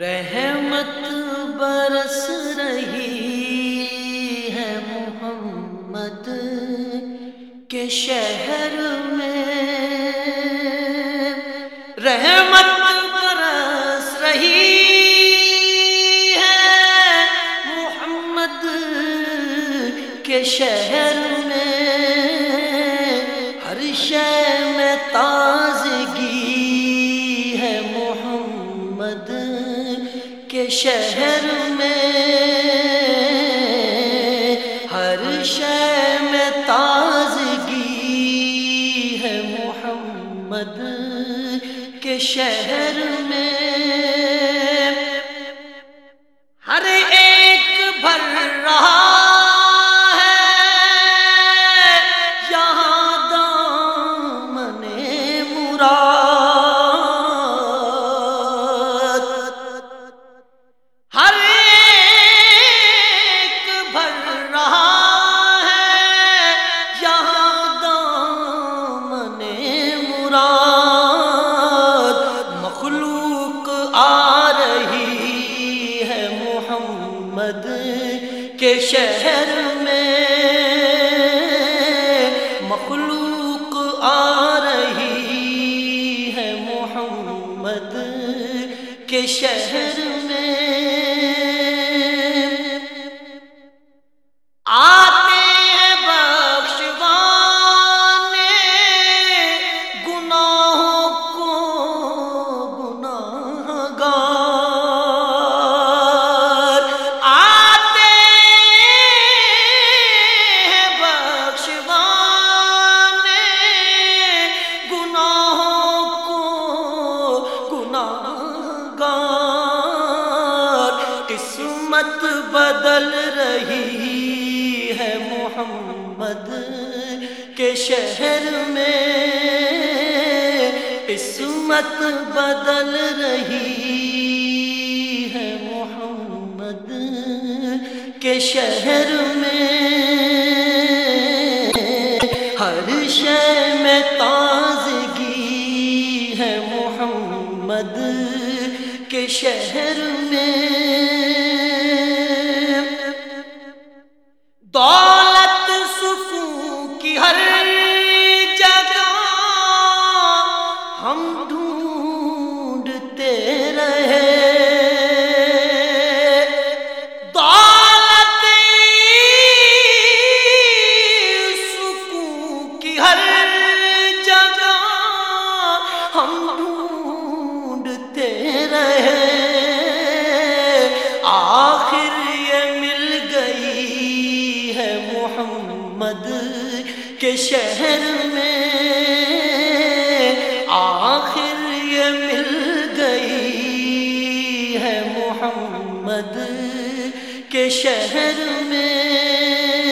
رحمت برس رہی ہے محمد کے شہر میں۔ رحمت برس رہی ہے محمد کے شہر شے شہ میں تازگی ہے محمد کے شہر مراد قسمت بدل رہی ہے محمد کے شہر میں۔ قسمت بدل رہی ہے محمد کے شہر میں۔ ہر شے میں تازگی ہے محمد کے شہر میں محمد کے شہر میں۔ شہر میں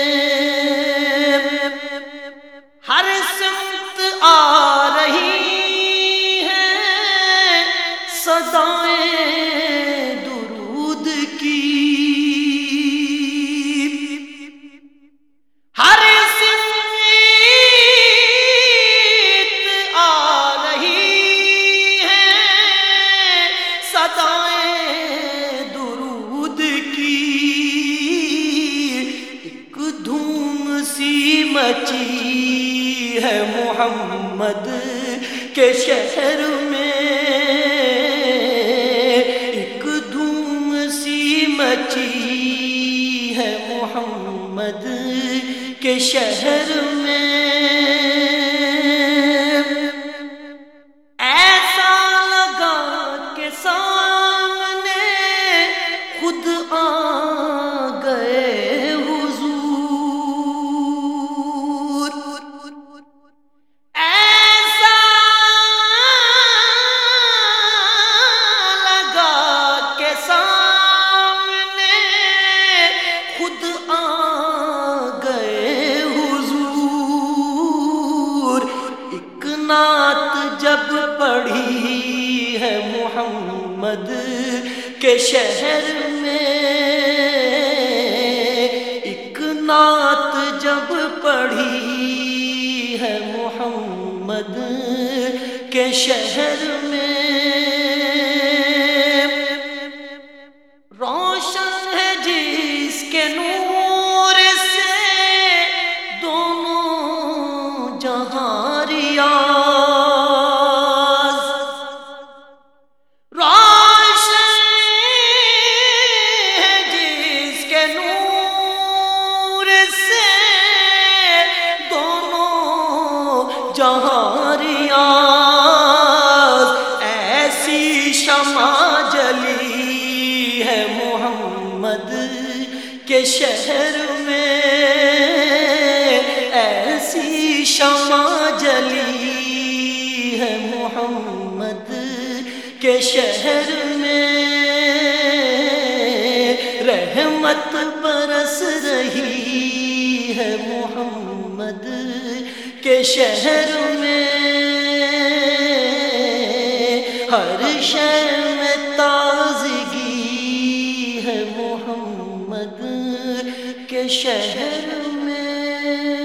ہے محمد کے شہر میں۔ ایک دھوم سی مچی ہے محمد کے شہر میں۔ ایسا لگا کہ سامنے خود آ نعت جب پڑھی ہے محمد کے شہر میں، ایک نعت جب پڑھی ہے محمد کے شہر میں شہر میں ایسی شمع جلی ہے محمد کے شہر میں۔ رحمت برس رہی ہے محمد کے شہر میں۔ ہر شہر میں محمد کے شہر میں